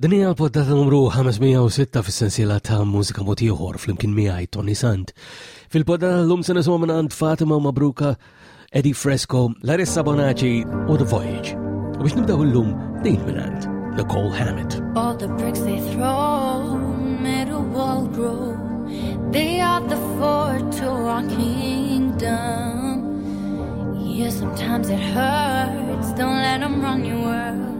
Din hija l-poddata numru 506 fis-sensiela ta' mużika mod ieħor flimkien miegħi Tony Sant. Fil-poddata llum se nisimgħu minn għand Fatima Mabruka, Eddie Fresco, Larissa Bonaci u The Voyage. U biex nibdew illum din minn għand Nicole Hammett. All the bricks they throw made a wall grow They are the fort to our kingdom Yeah, sometimes it hurts Don't let them run your world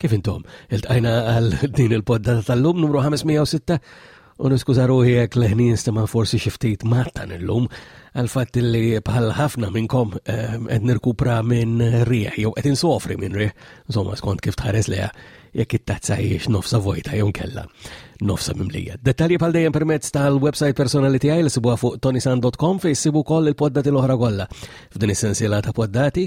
Kif intom, iltqajna għal din il-poddata tal-lum numru 506 u niskuża ruħi jekk leħni jistema forsi xi ftit mattan illum għal fatt li bħal ħafna minnkom eh, qed nirkupra minn rieħ jew qed insofri minn rieħ, insomma skont kif tħares leha jekk it-tazza jiex nofsa vojta jew kella nofsa mimlija. Dettalji bħal dejjem permezz tal-website personali tiegħi li sibuha fuq tonisan.com fejn sibu koll il-poddati l-oħra kollha. F'din is-sensiela ta' poddati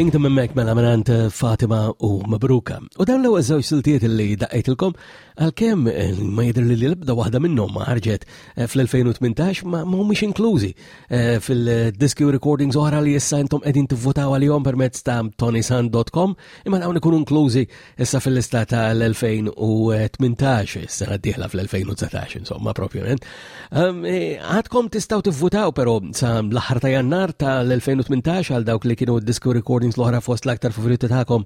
Kingdom Mek mela minant eh, Fatima u Mabruka. U dan l-ewwel żewġ siltiet li daqgħidilkom għalkemm eh, ma jidher li l-ebda waħda minnhom ma ħarġet eh, fl-2018 ma mhumiex inklużi fil-diski recordings oħra li issa intom qegħdin tivvotaw għalihom permezz ta' tonisan.com imma dawn ikunu inklużi Issa fil-lista tal-2018, s-sena d-dieħla fl-2019, insomma, propjament. Ehm, e, għadkom tistaw tivvutaw, pero sa l-aħħar ta' jannar tal-2018 għal dawk li kienu disco recordings l-oħra fost l-aktar favoriti tagħkom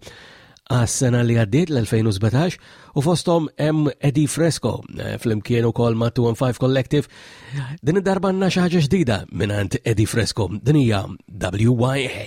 għas-sena li għaddiet l-2017 u fostom M. Eddie Fresco eh, fl-imkien ukoll ma' 215 Collective. Din id-darba għandna xi ħaġa ġdida mingħand Eddie Fresco, din hija WYA.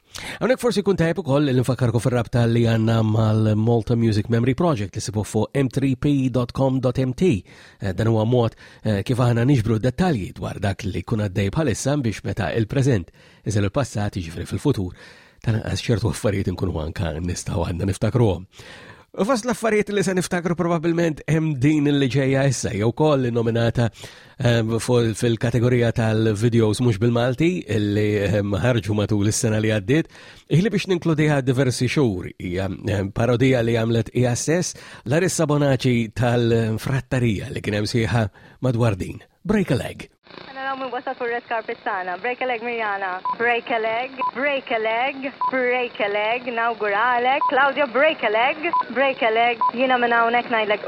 Għonek forsi kun tajb ukoll li nfakkarku fir-rabta li għanna mal-Malta Music Memory Project li sibu fuq m3p.com.mt. Eh, dan huwa mod eh, kif aħna niġbru dettalji dwar dak li kun għaddej bħalissa biex meta il-preżent iżel il-passat jiġri fil-futur. Tan għas ċertu affarijiet nkunu anka nistgħu għandna niftakruhom. U fost l-affarijiet li se niftakru probabilment hemm din li ġejja issa jew koll nominata Ehm, fil-kategorija tal-videos mhux bil-Malti li ehm, ħarġu matul is-sena li għaddiet, iħli biex ninkludiha diversi xhur hija ehm, parodija li għamlet hija stess Larissa Bonaci tal-frattarija li kien hemm sieħa madwar din. Break a leg. Naraw minn wasal fuq red carpet tagħna. Break a leg Mirjana. Break a leg, break a leg, break a leg, nawguralek. Claudia break a leg, break a leg. Jiena minn hawnhekk ngħidlek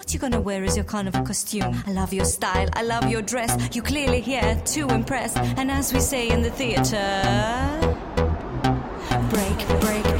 What you gonna wear is your carnival costume. I love your style, I love your dress. You clearly here to impress. And as we say in the theater, break, break,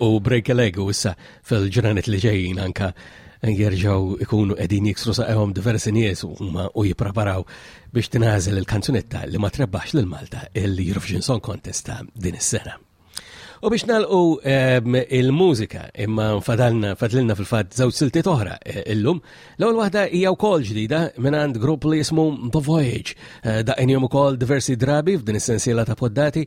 U break a leg u issa fil-ġranet li ġejjin anka jerġaw ikunu edin jiksru saqajhom diversi nies u jipreparaw biex tinażel il-kanzunetta li ma trebbax lil Malta il-Eurovision Song Contest ta' din is-sena. U biex nalqu ehm, il-mużika imma fadalna fadlilna fil-fatt żewġ siltiet oħra eh, illum. L-ewwel waħda hija wkoll ġdida minn għand grupp li jismu The Voyage. Eh, Daqinhom ukoll diversi drabi f'din is-sensiela ta' poddati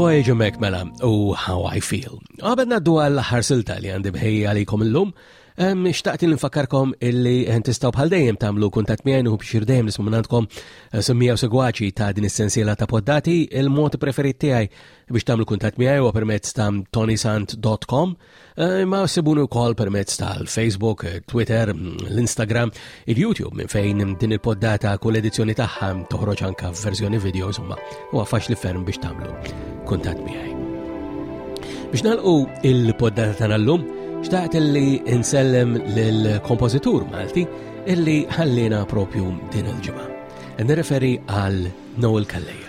Voyage mek mela u How I Feel. Għabed naddu għall ħar silta li għandi bħej għalikom illum, xtaqt li nfakkarkom illi tistaw bħal dejjem tamlu kuntat miegħi u biex dejjem nismu minnantkom eh, semmija u segwaċi ta' din is-sensiela ta' poddati, il-mod preferit tiegħi biex tamlu kuntat miegħi u permezz ta' tonisant.com Eh, imma sibuni u kol permezz tal-Facebook, eh, Twitter, mm, l-Instagram, il-YouTube minn fejn din il-poddata kull edizzjoni tagħha toħroġ anka verżjoni video insomma u għafax li ferm biex tagħmlu kuntatt miegħi. Biex nalqu il-poddata tagħna llum, xtaqt li insellem lill-kompożitur Malti illi ħallina propju din il-ġimgħa. Nirreferi għal Noel Kalleja.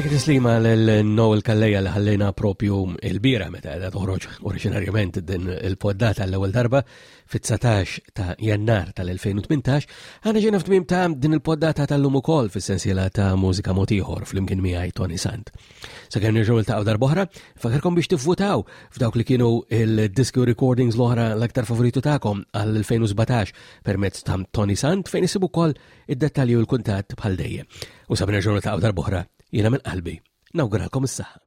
Dik tislima l-Noel Kalleja li ħallejna propju il-bira meta għedha toħroġ oriġinarjament din il-poddata l-ewwel darba fit-19 ta' jannar tal-2018, għana ġena f'tmim ta' din il-poddata tal-lum ukoll fis-sensiela ta' mużika motiħor fl-imkien miegħi Tony Sant. Sakemm nerġgħu niltaqgħu darb'oħra, fakarkom biex tifutaw f'dawk li kienu il-disco recordings l-oħra l-aktar favoritu tagħkom għal-2017 permezz ta' Tony Sant fejn isibu wkoll id-dettalji u l-kuntatt bħal dejjem. U sabna nerġgħu niltaqgħu darb'oħra, jiena minn qalbi. Nawguralkom is-saħħa.